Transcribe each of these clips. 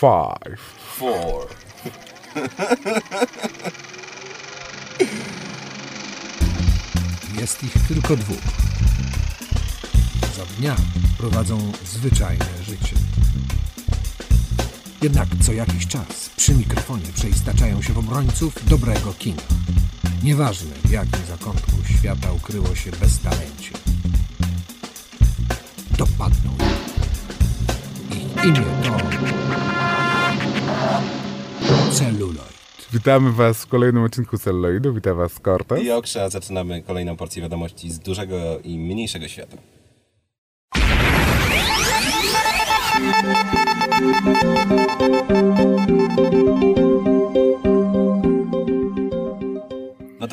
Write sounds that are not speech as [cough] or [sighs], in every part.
Five. Four. Jest ich tylko dwóch. Za dnia prowadzą zwyczajne życie. Jednak co jakiś czas przy mikrofonie przeistaczają się w obrońców dobrego kina. Nieważne w jakim zakątku świata ukryło się beztalencie. Dopadną ich. Ich imię to... Celuloid. Witamy Was w kolejnym odcinku Celluloidu. Witam Was Cortez. I Okrza zaczynamy kolejną porcję wiadomości z dużego i mniejszego świata.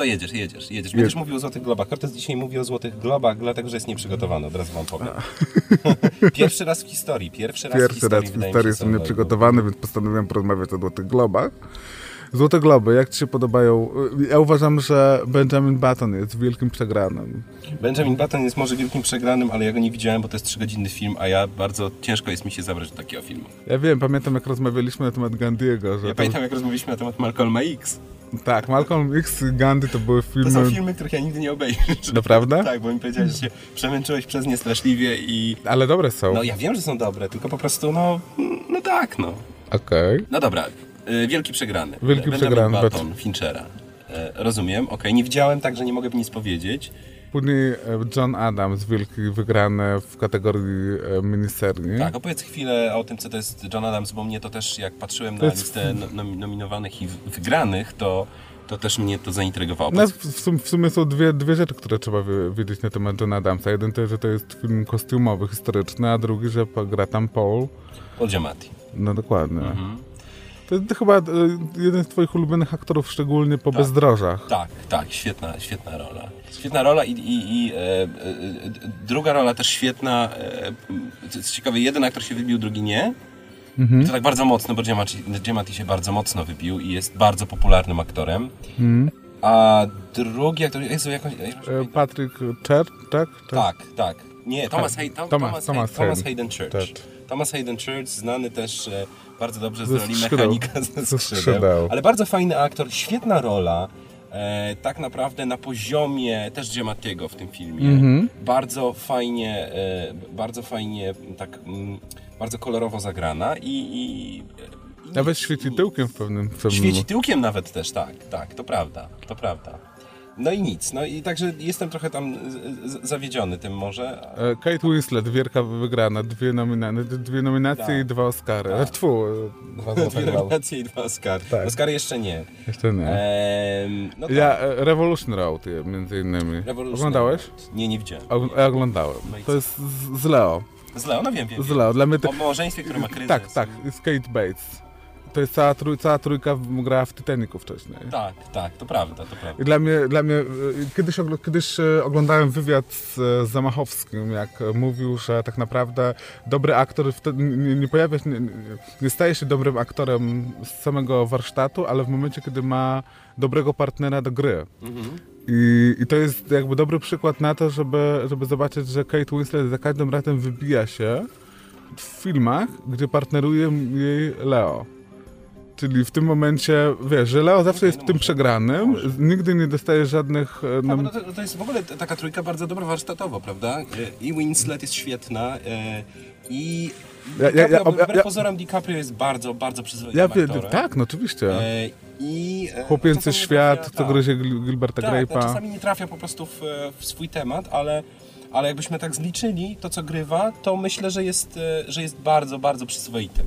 Jedziesz, jedziesz, jedziesz. Będziesz mówił o Złotych Globach. Cortez dzisiaj mówi o Złotych Globach, dlatego że jest nieprzygotowany, od razu wam powiem. [laughs] pierwszy raz w historii, pierwszy raz w Pierwszy historii, raz w mi historii jestem nieprzygotowany, więc postanowiłem porozmawiać o Złotych Globach. Złote Globy, jak Ci się podobają? Ja uważam, że Benjamin Button jest wielkim przegranym. Benjamin Button jest może wielkim przegranym, ale ja go nie widziałem, bo to jest trzygodzinny film, a ja bardzo ciężko jest mi się zabrać do takiego filmu. Ja wiem, pamiętam jak rozmawialiśmy na temat Gandiego, że Ja to, pamiętam, jak rozmawialiśmy na temat Malcolma X. tak, Malcolm X Gandhi to były To filmy... są filmy, których ja nigdy nie obejrzę. Naprawdę? Tak, bo mi powiedziałeś, że się przemęczyłeś przez nie straszliwie i... Ale dobre są. No ja wiem, że są dobre, tylko po prostu, no, no tak, no. Okej. No dobra, y, wielki przegrany. Wielki Benjamin przegrany, Button, Finchera. E, Rozumiem, okej, nie widziałem, także nie mogę nic powiedzieć. Później e, John Adams, wielki wygrany w kategorii e, miniserii. Tak, opowiedz chwilę o tym, co to jest John Adams, bo mnie to też, jak patrzyłem na jest- listę no- nom- nominowanych i wygranych, to, to też mnie to zaintrygowało. No, w, sum, w sumie są dwie, dwie rzeczy, które trzeba wiedzieć na temat Johna Adamsa. Jeden to, że to jest film kostiumowy, historyczny, a drugi, że gra tam Paul. Paul Giamatti. No dokładnie. Mhm. To jest chyba e, jeden z twoich ulubionych aktorów, szczególnie po bezdrożach. Tak, tak, świetna, świetna rola. Świetna rola i, i, i e, e, e, druga rola też świetna. E, co ciekawe, jeden aktor się wybił, drugi nie. Mhm. I to tak bardzo mocno, bo Giamatti, się bardzo mocno wybił i jest bardzo popularnym aktorem. Mhm. A drugi aktor, Jezu, jakąś, jakąś E, Patrick Church, tak? Tak, tak. Nie, Thomas, Hay, Thomas- Thomas, Thomas Thomas Hayden. Church. Church. Thomas Hayden Church, znany też e, bardzo dobrze z roli skrzydeł. mechanika ze Ze skrzydeł. skrzydeł. Ale bardzo fajny aktor, świetna rola. E, tak naprawdę na poziomie też Giamattiego w tym filmie. Mhm. Bardzo fajnie, e, bardzo fajnie, tak mm, bardzo kolorowo zagrana i... i i Nawet świeci tyłkiem w pewnym filmie. Świeci tyłkiem nawet też, tak, tak, to prawda, to prawda. No i nic, no i także jestem trochę tam z- z- zawiedziony tym może. E, Kate Winslet, wielka wygrana, dwie, nomina dwie nominacje Tak. i dwa Oscary. Tak. Tak. Tfu, dwa Dwie nominacje i dwa Oscary. Tak. Oscary jeszcze nie. Jeszcze nie. Ehm, no tak. Ja e, Revolution Road je, między innymi. Revolution Oglądałeś? Road. Nie, nie widziałem. Og- Ja oglądałem. No To jest z, z Leo. Z Leo, no wiem, wiem. Z wiem. Leo. Dla mnie to, O małżeństwie, które ma kryzys. tak, tak. Jest Kate Bates. To jest cała, trój, cała trójka grała w Titanicu wcześniej. Tak, tak, to prawda, to prawda. I dla mnie, dla mnie e, kiedyś, kiedyś e, oglądałem wywiad z e, Zamachowskim, jak mówił, że tak naprawdę dobry aktor wtedy nie, nie pojawia się, nie, nie- nie staje się dobrym aktorem z samego warsztatu, ale w momencie, kiedy ma dobrego partnera do gry. Mhm. I, I to jest jakby dobry przykład na to, żeby, żeby zobaczyć, że Kate Winslet za każdym razem wybija się w filmach, gdzie partneruje jej Leo. Czyli w tym momencie, wiesz, że Leo zawsze jest no tym może, przegranym, może. nigdy nie dostaje żadnych... no to, to jest w ogóle taka trójka bardzo dobra warsztatowo, prawda? E, I Winslet jest świetna e, i Ja- ja- DiCaprio, ja- ja- wbrew ja- pozorom DiCaprio jest bardzo, bardzo przyzwoitym ja wiem, tak, no oczywiście. E, I e, Chłopięcy świat, trafia- co tak. gryzie Gil- Gilberta Tak, Grape'a. no, czasami nie trafia po prostu w, w swój temat, ale, ale jakbyśmy tak zliczyli to, co grywa, to myślę, że jest, że jest bardzo, bardzo przyzwoitym.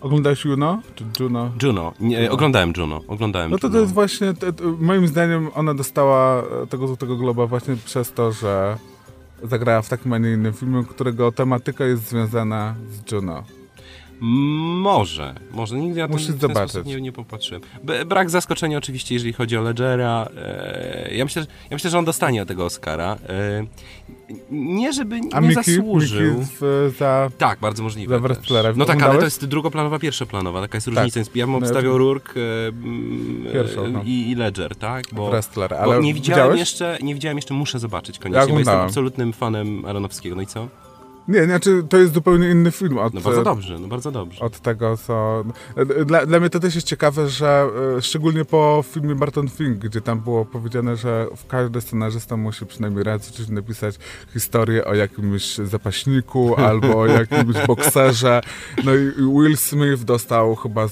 Oglądałeś Juno? Czy Juno? Juno. Nie, oglądałem Juno. Oglądałem No to to jest właśnie, moim zdaniem ona dostała e, tego Złotego Globa właśnie przez to, że zagrała w takim, a nie innym filmie, którego tematyka jest związana z Juno. Może, może nigdy ja Musisz ten, ten nie, nie popatrzyłem. Brak zaskoczenia oczywiście, jeżeli chodzi o Ledgera. E, ja, myślę, że- ja myślę, że on dostanie tego Oscara. E, nie, żeby A nie Miki, zasłużył. Miki w, za... Tak, bardzo możliwe. Za wrestlera. No tak, ale to jest drugoplanowa, pierwszoplanowa, taka jest Tak. różnica. Więc ja bym No, obstawiał Rourke e, mm, Pierwszą, e, no. i, i Ledger, tak? Bo, Wrestler, bo ale nie widziałem widziałeś? jeszcze, nie widziałem jeszcze, muszę zobaczyć Ja koniecznie, bo jestem absolutnym fanem Aronowskiego. No i co? Nie, znaczy to jest zupełnie inny film od, No bardzo dobrze, no bardzo dobrze. od tego, co... Dla, dla mnie to też jest ciekawe, że e, szczególnie po filmie Barton Fink, gdzie tam było powiedziane, że w każdy scenarzysta musi przynajmniej raz coś napisać historię o jakimś zapaśniku [laughs] albo o jakimś bokserze. No i Will Smith dostał chyba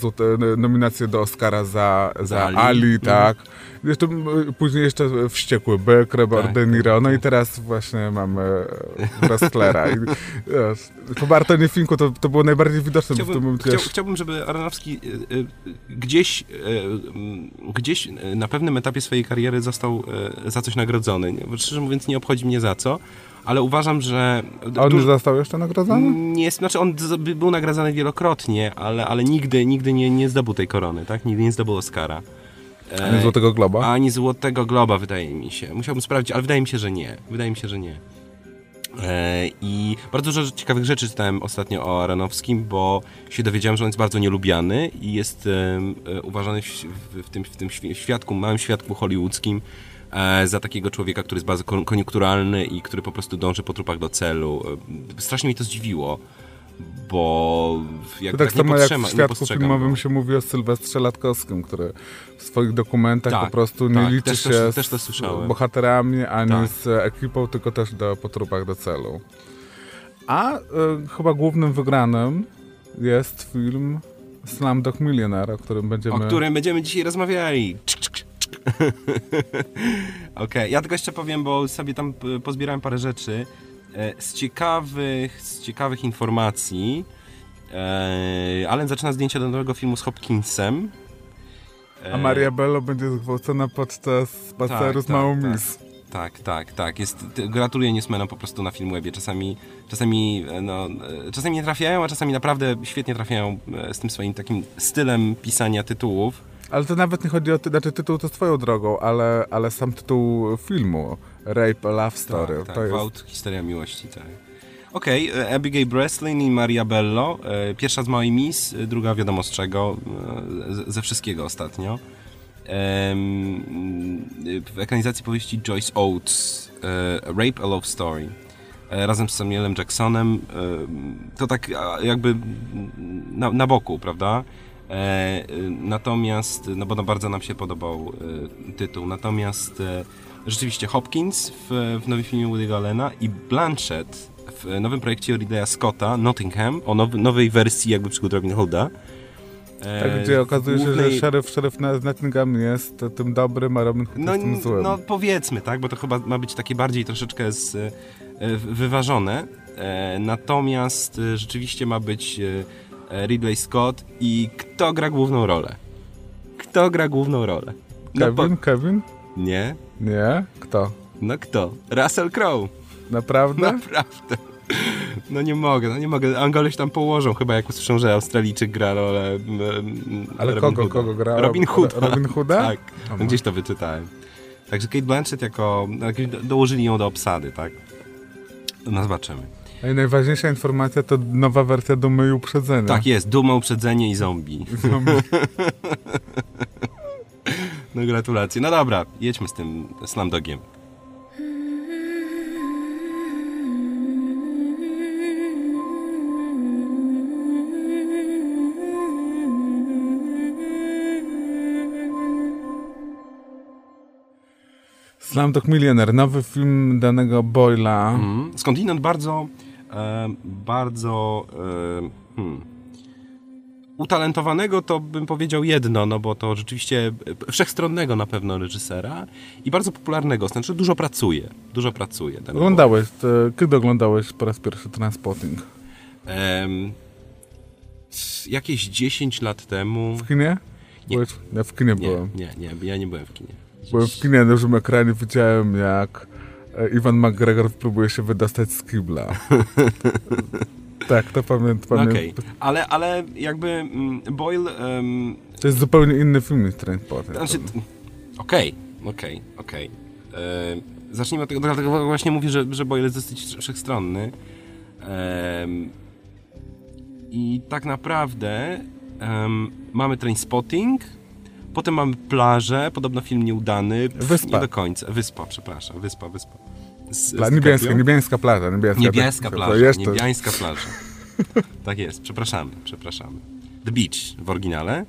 nominację do Oscara za, za Ali. Ali, Mhm. tak. M, później jeszcze Wściekły Byk, Robert Tak, De Niro, no i teraz właśnie mamy Wrestlera. I, wiesz, po Bartonie Finku to, to było najbardziej widoczne, bo w tym Chciałbym, momencie... chciał, chciałbym, żeby Aronofsky y, gdzieś, gdzieś na pewnym etapie swojej kariery został za coś nagrodzony. Szczerze mówiąc, nie obchodzi mnie za co, ale uważam, że. A on duż- został jeszcze nagrodzony? nie znaczy on był nagradzany wielokrotnie, ale, ale nigdy, nigdy nie, nie zdobył tej korony, tak? Nigdy nie zdobył Oscara. A nie Złotego Globa? Ani Złotego Globa, wydaje mi się. Musiałbym sprawdzić, ale wydaje mi się, że nie. Wydaje mi się, że nie. E, I bardzo dużo ciekawych rzeczy czytałem ostatnio o Aronowskim, bo się dowiedziałem, że on jest bardzo nielubiany i jest e, uważany w, tym, w tym świ- świadku, małym świadku hollywoodzkim e, za takiego człowieka, który jest bardzo kon- koniunkturalny i który po prostu dąży po trupach do celu. E, Strasznie mi to zdziwiło, bo jak, To tak tak samo jak w świadku filmowym go. się mówi o Sylwestrze Latkowskim, który w swoich dokumentach Tak, po prostu nie tak, liczy też się też to z bohaterami, ani Tak. z ekipą, tylko też do, po trupach do celu. A y, chyba głównym wygranym jest film Slumdog Millionaire, o którym będziemy... O którym będziemy dzisiaj rozmawiali. [laughs] Okej, ja tylko jeszcze powiem, bo sobie tam p- pozbierałem parę rzeczy. E, Z ciekawych, z ciekawych informacji e, Allen zaczyna zdjęcia do nowego filmu z Hopkinsem. E, A Maria Bello będzie zgwałcona podczas spaceru z tak, małą tak. Miss. Tak, tak, tak. Jest, t- gratuluję newsmenom po prostu na Filmwebie. Czasami, czasami, no, czasami nie trafiają, a czasami naprawdę świetnie trafiają z tym swoim takim stylem pisania tytułów. Ale to nawet nie chodzi o ty, znaczy tytuł to swoją drogą, ale, ale sam tytuł filmu, Rape a Love Story, Tak, tak, to jest... Gwałt, historia miłości, tak. Okej, e, Abigail Breslin i Maria Bello. E, Pierwsza z małej Miss, e, druga wiadomo z czego, ze wszystkiego ostatnio. W ekranizacji powieści Joyce Oates, Rape a Love Story. Razem z Samuelem Jacksonem. To tak jakby na, na boku, prawda? E, e, Natomiast, no bo no bardzo nam się podobał e, tytuł, natomiast e, rzeczywiście Hopkins w, w nowym filmie Woody'ego Allena i Blanchett w nowym projekcie Ridleya Scotta, Nottingham, o now, nowej wersji jakby przygód Robin Hooda. E, Tak, gdzie okazuje się, głównej- że szeryf, szeryf z Nottingham jest tym dobrym, a Robin Hood no, jest tym złym. no powiedzmy, tak, bo to chyba ma być takie bardziej troszeczkę z, wyważone. Natomiast rzeczywiście ma być Ridley Scott i kto gra główną rolę? Kto gra główną rolę? No, Kevin? Kevin? Nie? Nie? Kto? No kto? Russell Crowe. Naprawdę? Naprawdę. No nie mogę, no nie mogę. Angole się tam położą, chyba jak usłyszą, że Australijczyk gra rolę. mm, mm, Ale Robin kogo, Hooda. kogo gra? Robin Hooda. Robin Hooda? Tak, no, gdzieś to wyczytałem. Także Kate Blanchett jako. no, Dołożyli ją do obsady, tak? No zobaczymy. I najważniejsza informacja to nowa wersja Dumy i Uprzedzenia. Tak jest, duma, uprzedzenie i zombie. No gratulacje. No dobra, jedźmy z tym Slumdogiem. Slumdog Millionaire, nowy film danego Boyla. Mhm. Skądinąd bardzo, bardzo e, hmm, utalentowanego, to bym powiedział jedno, no bo to rzeczywiście e, wszechstronnego na pewno reżysera i bardzo popularnego, znaczy dużo pracuje, dużo pracuje. Oglądałeś, kiedy oglądałeś po raz pierwszy Transpotting? S- jakieś 10 lat temu. W kinie? Nie. Byłeś? Ja w kinie Nie, byłem. nie, nie, ja nie byłem w kinie. Byłem w kinie na dużym ekranie, widziałem jak e, Iwan McGregor próbuje się wydostać z kibla. [laughs] tak, to pamiętam. Okej, ale, ale jakby mm, Boyle. em, To jest zupełnie inny film niż Transpotting. Znaczy, okej, okej, okej. E, Zacznijmy od tego, dlatego właśnie mówię, że, że Boyle jest dosyć wszechstronny. Em, I tak naprawdę em, mamy Trainspotting, potem mamy plażę, podobno film nieudany, pff, Wyspa. nie do końca. Wyspa, przepraszam, wyspa, wyspa. z, Pla, z niebieska plaża. Tak, plaża, Jest to, niebieska [laughs] plaża. Tak jest, przepraszamy, przepraszamy. The Beach w oryginale.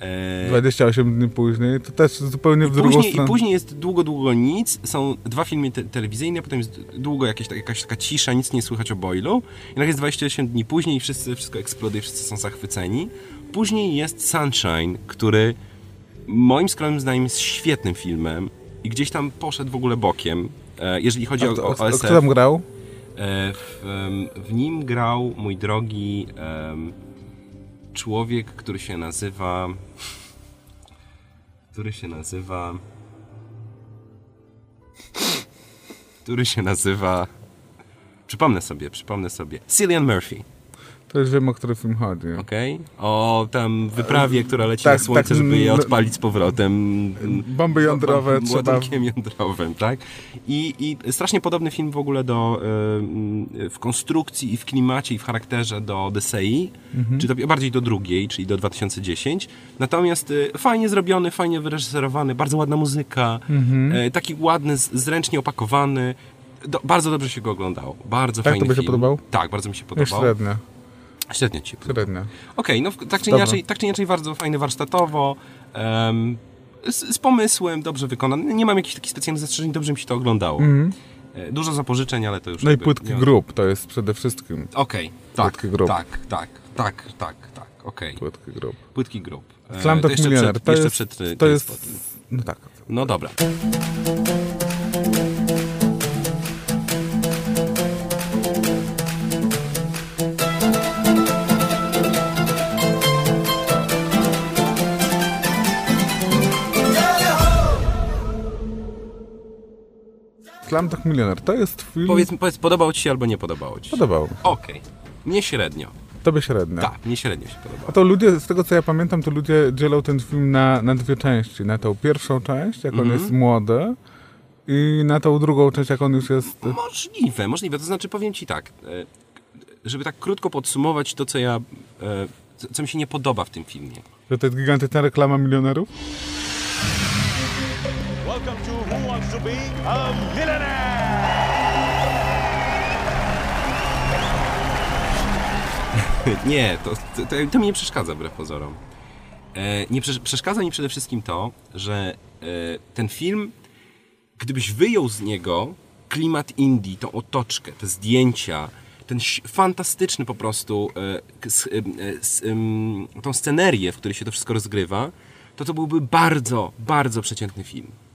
E, 28 dni później, to też zupełnie w drugą Później, I stronę. później jest długo, długo nic. Są dwa filmy te telewizyjne, potem jest długo jakieś, jakaś taka cisza, nic nie słychać o Boylu. I nagle jest 28 dni później i wszyscy, wszystko eksploduje, wszyscy są zachwyceni. Później jest Sunshine, który moim skromnym zdaniem jest świetnym filmem i gdzieś tam poszedł w ogóle bokiem. E, Jeżeli chodzi o, kto- o, o Kto SF, tam grał? e, w, w nim grał mój drogi człowiek, który się nazywa. Który się nazywa. Który się nazywa. Przypomnę sobie, przypomnę sobie. Cillian Murphy, To już wiem, o który film chodzi. okej? O tam wyprawie, która leci Tak, na słońce, tak, żeby je no- odpalić z powrotem. Bomby jądrowe Bom- trzeba... Ładunkiem jądrowym, tak? I, I strasznie podobny film w ogóle do, y, w konstrukcji i w klimacie i w charakterze do Odysei, Mhm. czy do, bardziej do drugiej, czyli do 2010. Natomiast y, fajnie zrobiony, fajnie wyreżyserowany, bardzo ładna muzyka, Mhm. y, taki ładny, zręcznie opakowany. Do, bardzo dobrze się go oglądało. Bardzo Tak, fajny tobie się film. podobał? Tak, bardzo mi się podobał. średnio, Średnio ci średnio. Okej, no w- tak czy, Dobra. inaczej, tak czy inaczej bardzo fajny warsztatowo, em, z, z pomysłem, dobrze wykonany. Nie mam jakichś takich specjalnych zastrzeżeń, dobrze mi się to oglądało. E, Dużo zapożyczeń, ale to już... No i płytki nie- grup, to jest przede wszystkim Okej, tak, Płytki grup. tak, tak, tak, tak, tak, okej. płytki grup. Płytki grup. E, Slumdog to jeszcze przed, to jeszcze jest... przed e, to jest no tak. No dobra. Slumdog Millionaire, to jest film... Powiedz, powiedz, podobało ci się albo nie podobało ci się? Podobał. Okej. Nie średnio. Tobie średnio. Tak, nie średnio się A podobało. to ludzie, z tego co ja pamiętam, to ludzie dzielą ten film na, na dwie części. Na tą pierwszą część, jak Mhm. on jest młody i na tą drugą część, jak on już jest... Możliwe, możliwe. To znaczy powiem ci tak, e, żeby tak krótko podsumować to, co ja, e, co mi się nie podoba w tym filmie. Że to jest gigantyczna reklama milionerów? Welcome to Who Wants to Be a Millionaire? [laughs] Nie, to, to, to, mi nie przeszkadza wbrew pozorom. E, nie prze, przeszkadza mi przede wszystkim to, że e, ten film, gdybyś wyjął z niego klimat Indii, tą otoczkę, te zdjęcia, ten fantastyczny po prostu, e, e, em, tą scenerię, w której się to wszystko rozgrywa, to to byłby bardzo, bardzo przeciętny film.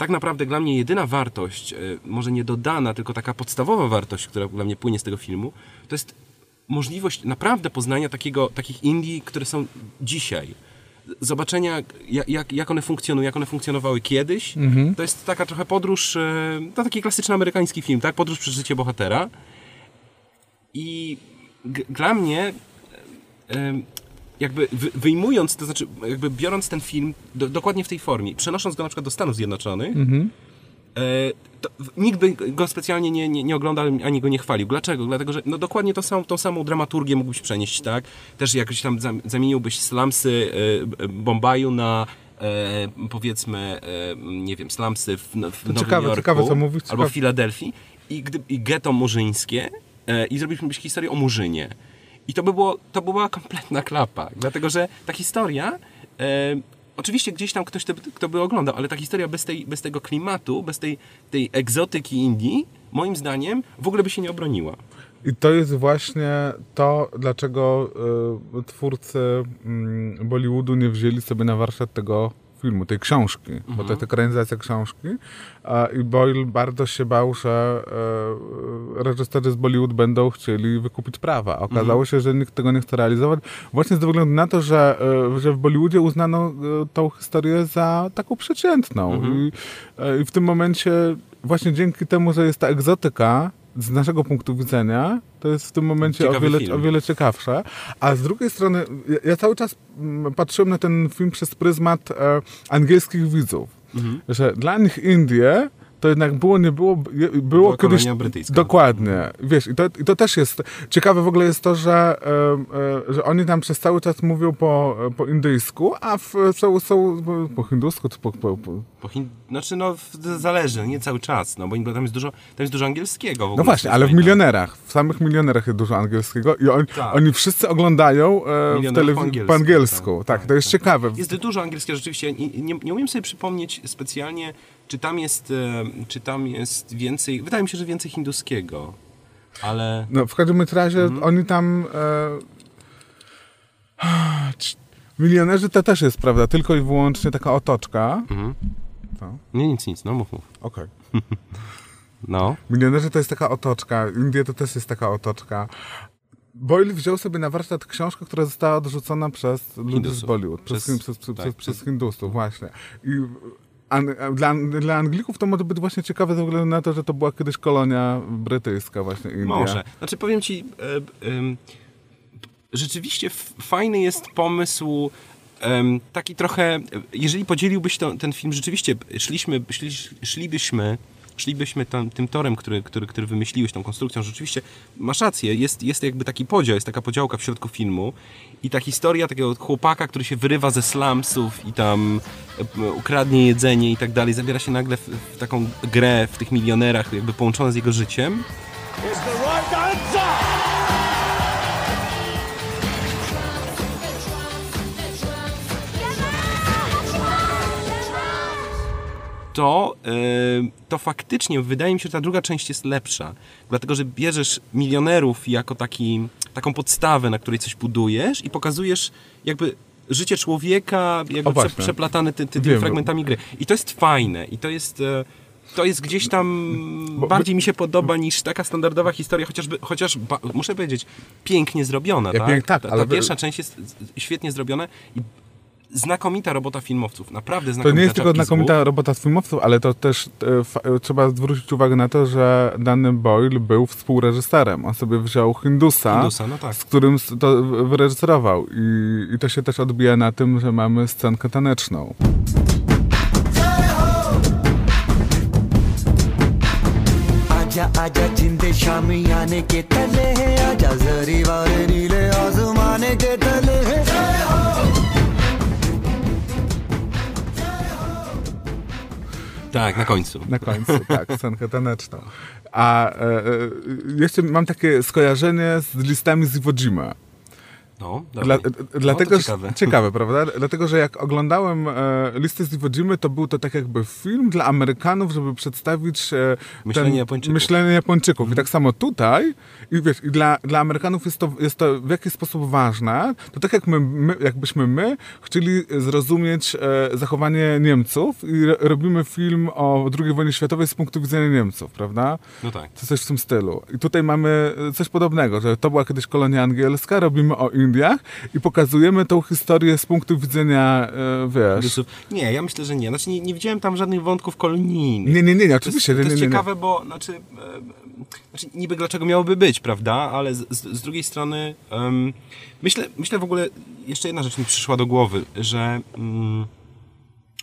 Tak naprawdę dla mnie jedyna wartość, e, może nie dodana, tylko taka podstawowa wartość, która dla mnie płynie z tego filmu, to jest możliwość naprawdę poznania takiego, takich Indii, które są dzisiaj. Zobaczenia, jak, jak, one funkcjonują, jak one funkcjonowały kiedyś. To jest taka trochę podróż, e, to taki klasyczny amerykański film, tak? Podróż przez życie bohatera. I dla mnie em, jakby wy- wyjmując, to znaczy jakby biorąc ten film do, dokładnie w tej formie, przenosząc go na przykład do Stanów Zjednoczonych, e, to nikt by go specjalnie nie, nie, nie oglądał ani go nie chwalił. Dlaczego? Dlatego, że no dokładnie to sam, tą samą dramaturgię mógłbyś przenieść, tak? Też jakoś tam zam- zamieniłbyś slumsy e, Bombaju na e, powiedzmy, e, nie wiem, slumsy w, no- w Nowym ciekawe, Jorku ciekawe, co mówisz, albo w. Filadelfii i, gdy, i getto murzyńskie e, i zrobiliśmy historię o Murzynie. I to, by było, to była kompletna klapa, dlatego że ta historia, e, oczywiście gdzieś tam ktoś, to, kto by oglądał, ale ta historia bez, tej, bez tego klimatu, bez tej, tej egzotyki Indii, moim zdaniem w ogóle by się nie obroniła. I to jest właśnie to, dlaczego y, twórcy y, Bollywoodu nie wzięli sobie na warsztat tego filmu, tej książki, bo to jest ekranizacja książki a, i Boyle bardzo się bał, że y, reżyserzy z Bollywood będą chcieli wykupić prawa. Okazało się, że nikt tego nie chce realizować, właśnie ze względu na to, że, y, że w Bollywoodzie uznano y, tą historię za taką przeciętną. I, y, i w tym momencie właśnie dzięki temu, że jest ta egzotyka, z naszego punktu widzenia, to jest w tym momencie o wiele, film. o wiele ciekawsze. A z drugiej strony, ja, ja cały czas mm, patrzyłem na ten film przez pryzmat e, angielskich widzów. Mhm. Że dla nich Indie to jednak było, nie było, było kiedyś... brytyjska. Dokładnie. Wiesz, i to, i to też jest... Ciekawe w ogóle jest to, że, e, e, że oni tam przez cały czas mówią po, po indyjsku, a w, są, są po hindusku, czy po, po, po, Po Chin... Znaczy, no, zależy, nie cały czas, no, bo tam jest dużo, tam jest dużo angielskiego w ogóle. No właśnie, ale w milionerach, w samych milionerach jest dużo angielskiego i on, Tak. oni wszyscy oglądają e, w telewizji po angielsku, angielsku. tak, Tak, to jest ciekawe. Jest dużo angielskiego rzeczywiście. Nie, nie, nie umiem sobie przypomnieć specjalnie, czy tam jest, e, czy tam jest więcej. Wydaje mi się, że więcej hinduskiego. Ale. No, w każdym razie Mhm. oni tam... E, [sighs] milionerzy to też jest, prawda, tylko i wyłącznie taka otoczka. Mhm. Nie, nic, nic, no mów, mów. Okej. [laughs] No. Milionerzy to jest taka otoczka, Indie to też jest taka otoczka. Boyle wziął sobie na warsztat książkę, która została odrzucona przez ludzi z. Bollywood, przez, Przez- przez, tak, przez, Hindusów, właśnie. I dla, dla Anglików to może być właśnie ciekawe ze względu na to, że to była kiedyś kolonia brytyjska właśnie India. Może. Znaczy powiem ci, e, rzeczywiście fajny jest pomysł taki trochę, jeżeli podzieliłbyś to, ten film, rzeczywiście szliśmy, szli, szlibyśmy szlibyśmy tam, tym torem, który, który, który wymyśliłeś, tą konstrukcją, rzeczywiście masz rację, jest, jest jakby taki podział, jest taka podziałka w środku filmu i ta historia takiego chłopaka, który się wyrywa ze slumsów i tam e, ukradnie jedzenie i tak dalej, zabiera się nagle w, w taką grę w tych milionerach, jakby połączone z jego życiem. Is the right answer. To, e, to faktycznie wydaje mi się, że ta druga część jest lepsza. Dlatego, że bierzesz milionerów jako taki, taką podstawę, na której coś budujesz i pokazujesz jakby życie człowieka jakby prze, przeplatane ty, ty, tymi Wiem. fragmentami gry. I to jest fajne. I to jest... e, To jest gdzieś tam Bo- bardziej mi się podoba niż taka standardowa historia, chociażby, chociaż ba, muszę powiedzieć, pięknie zrobiona. Ja tak? pięk- tak, ta, ale ta pierwsza część jest świetnie zrobiona i znakomita robota filmowców. Naprawdę To znakomita. nie jest tylko czapki z znakomita głów. robota z filmowców, ale to też e, fa- e, trzeba zwrócić uwagę na to, że dany Boyle był współreżyserem. On sobie wziął Hindusa, Hindusa, no tak. z którym s- to wyreżyserował. I, I to się też odbija na tym, że mamy scenkę taneczną. आजा आजा जिंदे शामी आने के तले है आजा जरी वाले नीले आसमाने के तले Tak, na końcu. Na końcu, tak, scenkę taneczną. A e, e, jeszcze mam takie skojarzenie z listami z Iwo Jima. No, Dla, dlatego, no, że- ciekawe. ciekawe, [laughs] prawda? Dlatego, że jak oglądałem e, listy z Iwo Jimy, to był to tak jakby film dla Amerykanów, żeby przedstawić e, Myślenie ten, Japończyków. myślenie Japończyków. I tak samo tutaj, i wiesz, i dla, dla Amerykanów jest to, jest to w jakiś sposób ważne, to tak jak my, my, jakbyśmy my chcieli zrozumieć e, zachowanie Niemców i ro- robimy film o II wojnie światowej z punktu widzenia Niemców, prawda? No tak. To coś w tym stylu. I tutaj mamy e, coś podobnego, że to była kiedyś kolonia angielska, robimy o Indiach i pokazujemy tą historię z punktu widzenia, e, wiesz... Nie, ja myślę, że nie. Znaczy nie, nie widziałem tam żadnych wątków kolonijnych. Nie, nie, nie, nie To jest, oczywiście. to jest nie, nie. ciekawe, bo znaczy, e, znaczy niby dlaczego miałoby być, prawda? Ale z, z, drugiej strony myślę, myślę w ogóle, jeszcze jedna rzecz mi przyszła do głowy, że mm,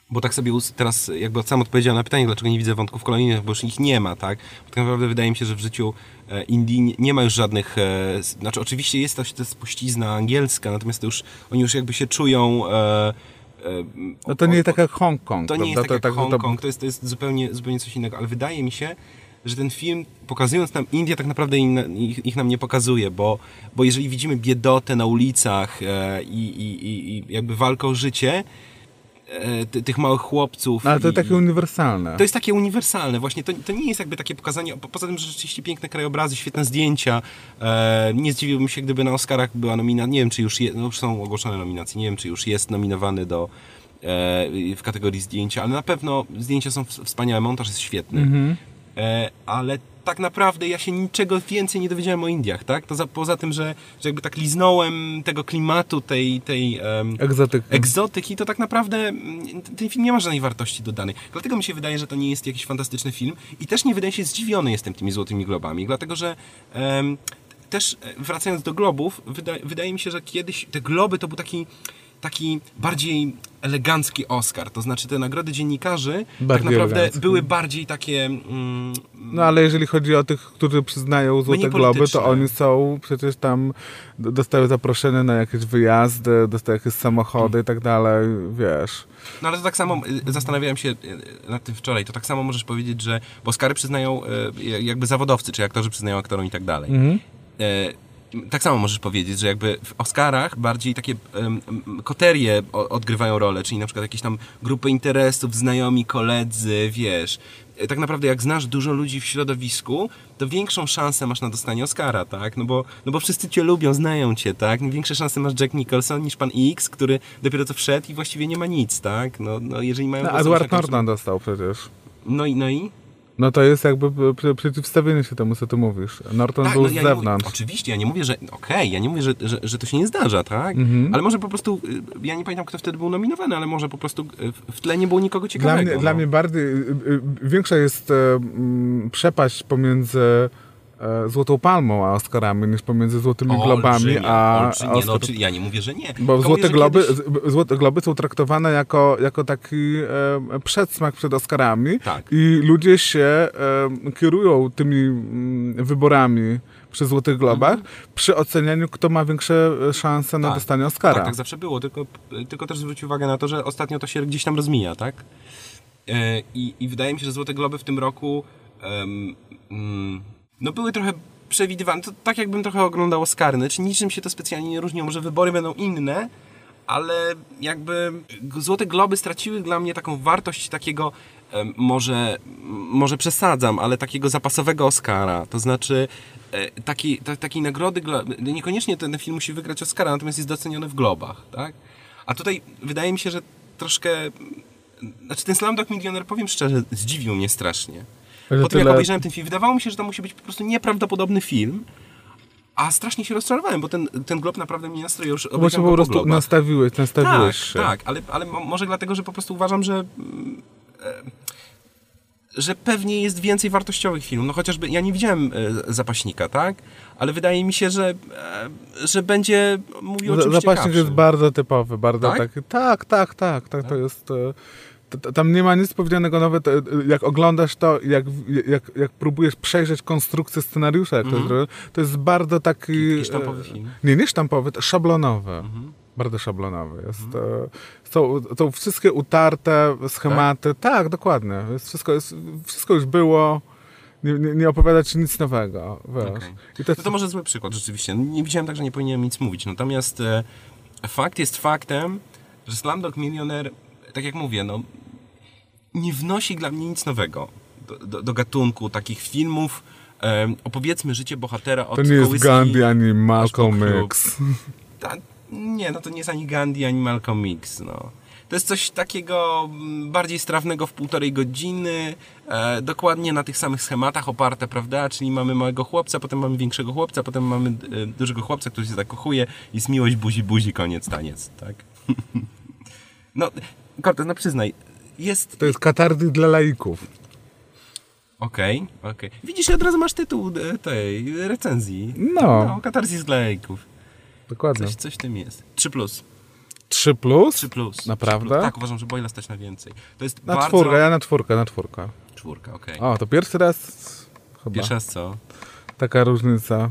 bo tak sobie teraz jakby sam odpowiedziałem na pytanie, dlaczego nie widzę wątków kolonijnych, bo już ich nie ma, tak? Bo tak naprawdę wydaje mi się, że w życiu e, Indii nie- ma już żadnych, e, znaczy oczywiście jest jest spuścizna angielska, natomiast to już, oni już jakby się czują... E, No to nie jest tak jak Hongkong, to nie jest tak jak to- Hongkong, to jest, to jest zupełnie, zupełnie coś innego, ale wydaje mi się, że ten film, pokazując nam Indię, tak naprawdę ich, ich nam nie pokazuje, bo, bo jeżeli widzimy biedotę na ulicach i, i, i, jakby walkę o życie ty, tych małych chłopców... No, ale to i, takie uniwersalne. to jest takie uniwersalne, właśnie to, to nie jest jakby takie pokazanie, po- poza tym, że rzeczywiście piękne krajobrazy, świetne zdjęcia. E, nie zdziwiłbym się, gdyby na Oscarach była nominacja, nie wiem czy już, je, no już są ogłoszone nominacje, nie wiem czy już jest nominowany do e, w kategorii zdjęcia, ale na pewno zdjęcia są ws- wspaniałe, montaż jest świetny. E, ale tak naprawdę ja się niczego więcej nie dowiedziałem o Indiach, tak? To za, poza tym, że, że jakby tak liznąłem tego klimatu, tej, tej em, Egzotyk. egzotyki, to tak naprawdę mm, ten film nie ma żadnej wartości dodanej. Dlatego mi się wydaje, że to nie jest jakiś fantastyczny film i też nie wydaje się zdziwiony jestem tymi Złotymi Globami, dlatego że em, też e, wracając do globów, wyda, wydaje mi się, że kiedyś te globy to był taki taki bardziej elegancki Oscar. To znaczy te nagrody dziennikarzy tak Bardziej naprawdę elegancki. były bardziej takie... Mm, No ale jeżeli chodzi o tych, którzy przyznają Złote Globy, to oni są przecież tam, dostają zaproszenie na jakieś wyjazdy, dostają jakieś samochody i tak dalej, wiesz. No ale to tak samo, y, zastanawiałem się y, nad tym wczoraj, to tak samo możesz powiedzieć, że Oscary przyznają y, jakby zawodowcy, czy aktorzy przyznają aktorom i tak dalej. E, Tak samo możesz powiedzieć, że jakby w Oscarach bardziej takie em, koterie odgrywają rolę, czyli na przykład jakieś tam grupy interesów, znajomi, koledzy, wiesz. E, Tak naprawdę jak znasz dużo ludzi w środowisku, to większą szansę masz na dostanie Oscara, tak? No bo, no bo wszyscy cię lubią, znają cię, tak? Większe szanse masz Jack Nicholson niż pan X, który dopiero co wszedł i właściwie nie ma nic, tak? No, no jeżeli mają... No, Edward Norton dostał przecież. No i, no i? No to jest jakby przeciwstawienie się temu, co ty mówisz. Norton był no z ja nie mówię- zewnątrz. oczywiście, ja nie mówię, że okej, ja nie mówię, że, że, że to się nie zdarza, tak? Mhm. Ale może po prostu, y, ja nie pamiętam, kto wtedy był nominowany, ale może po prostu y, w- tle nie było nikogo Dla ciekawego. mnie, no. dla mnie bardziej, y, większa jest przepaść pomiędzy Złotą Palmą a Oscarami niż pomiędzy Złotymi Globami a, olbrzymia, a no, Oscar... czyli ja nie mówię, że nie. Bo mówię, Złote że Globy, kiedyś- Złote Globy są traktowane jako, jako taki e, przedsmak przed Oscarami Tak. i ludzie się e, kierują tymi mm, wyborami przy Złotych Globach przy ocenianiu, kto ma większe e, szanse na Mhm. Tak. dostanie Oscara. Tak, tak zawsze było, tylko, tylko też zwróć uwagę na to, że ostatnio to się gdzieś tam rozmija, tak? E, I, i wydaje mi się, że Złote Globy w tym roku mm, no były trochę przewidywane, to tak jakbym trochę oglądał Oscary, znaczy niczym się to specjalnie nie różniło, może wybory będą inne, ale jakby Złote Globy straciły dla mnie taką wartość takiego, może, może przesadzam, ale takiego zapasowego Oscara, to znaczy e, takiej, ta, takiej nagrody, niekoniecznie ten film musi wygrać Oscara, natomiast jest doceniony w globach, tak? A tutaj wydaje mi się, że troszkę, znaczy ten Slumdog Millionaire, powiem szczerze, zdziwił mnie strasznie. Że Po tym jak obejrzałem ten film, wydawało mi się, że to musi być po prostu nieprawdopodobny film, a strasznie się rozczarowałem, bo ten, ten glob naprawdę mnie nastrojał już Bo się po prostu globach. nastawiłeś, nastawiłeś Tak, się. tak, ale, ale mo- może dlatego, że po prostu uważam, że mm, e, że pewnie jest więcej wartościowych filmów. No chociażby, ja nie widziałem e, Zapaśnika, tak? Ale wydaje mi się, że, e, że będzie mówił o czymś Zapaśnik ciekawszym. jest bardzo typowy, bardzo Tak? taki. Tak, tak, tak, tak, to jest. E, Tam nie ma nic powiedzianego nawet, e, jak oglądasz to, jak, jak, jak próbujesz przejrzeć konstrukcję scenariusza, jak to jest zrobione, to jest bardzo taki... Mhm. Taki sztampowy e, film. Mhm. Nie, nie sztampowy, to szablonowy. Bardzo szablonowy. Jest, e, są, są wszystkie utarte schematy. Tak, dokładnie. Jest wszystko, jest, wszystko już było. Nie, nie, nie opowiadać nic nowego. Okej. I to No to może zły przykład rzeczywiście. Nie widziałem tak, że nie powinienem nic mówić. Natomiast e, fakt jest faktem, że Slumdog Millionaire, tak jak mówię, no nie wnosi dla mnie nic nowego do, do, do gatunku takich filmów. E, opowiedzmy życie bohatera od To nie jest Gandhi ani Malcolm. X. Ta, nie, no to nie jest ani Gandhi, ani Malcolm X, no. To jest coś takiego mm, bardziej strawnego w półtorej godziny, e, dokładnie na tych samych schematach oparte, prawda? Czyli mamy małego chłopca, potem mamy większego chłopca, potem mamy e, dużego chłopca, który się zakochuje, jest miłość, buzi, buzi, koniec, taniec, tak? [laughs] no, Cortez, no przyznaj, jest... To jest katardy dla laików. Okej, okej. Widzisz, od razu masz tytuł e, tej recenzji. No. No, katarzis dla lejków. Dokładnie. Coś, coś w tym jest. 3 plus. 3 plus? 3 plus. Naprawdę? 3 plus. Tak, uważam, że Boyla stać na więcej. To jest Na bardzo... czwórkę, ja na czwórkę, na czwórkę. Czwórka, okej. O, to pierwszy raz chyba. Pierwszy raz co? Taka różnica.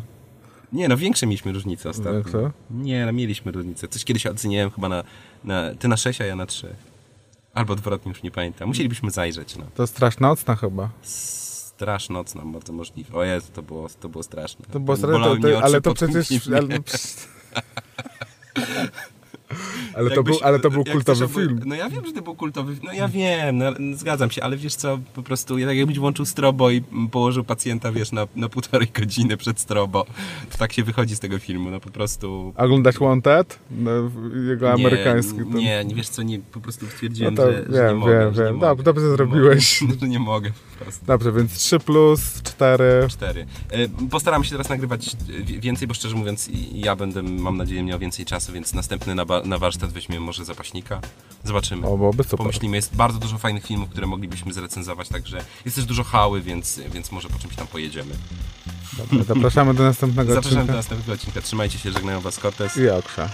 Nie, no większe mieliśmy różnice ostatnio. Większe? Nie, no mieliśmy różnicę. Coś kiedyś oceniałem chyba na, na... Ty na 6, a ja na 3. Albo odwrotnie, już nie pamiętam. Musielibyśmy zajrzeć, no. To strasznocna chyba. Strasznocna, bardzo możliwe. O Jezu, to było, to było straszne. To było straszne, to, to, ale to przecież... Ale. [laughs] ale, to był, ale to był kultowy film. No ja wiem, że to był kultowy No ja wiem, no, zgadzam się, ale wiesz co, po prostu tak jakbyś włączył strobo i położył pacjenta, wiesz, na, na półtorej godziny przed strobo. To tak się wychodzi z tego filmu, no po prostu... Oglądać Wanted? No, jego amerykański. Nie, ten. nie, wiesz co, nie, po prostu stwierdziłem, No to że, wiem, że nie mogę. wiem, że nie wiem. Dobrze, zrobiłeś. Mogę, [laughs] że nie mogę po prostu. Dobrze, więc 3 plus, 4. Cztery. E, Postaram się teraz nagrywać e, więcej, bo szczerze mówiąc ja będę, mam nadzieję, miał więcej czasu, więc następny na, na warsztat weźmiemy może zapaśnika. Zobaczymy. O, byłoby super. Pomyślimy, jest bardzo dużo fajnych filmów, które moglibyśmy zrecenzować, także jest też dużo hały, więc, więc może po czymś tam pojedziemy. Dobra, zapraszamy do następnego Zapraszam do odcinka. następnego odcinka. Trzymajcie się, żegnają Was Cortez. I Okrza.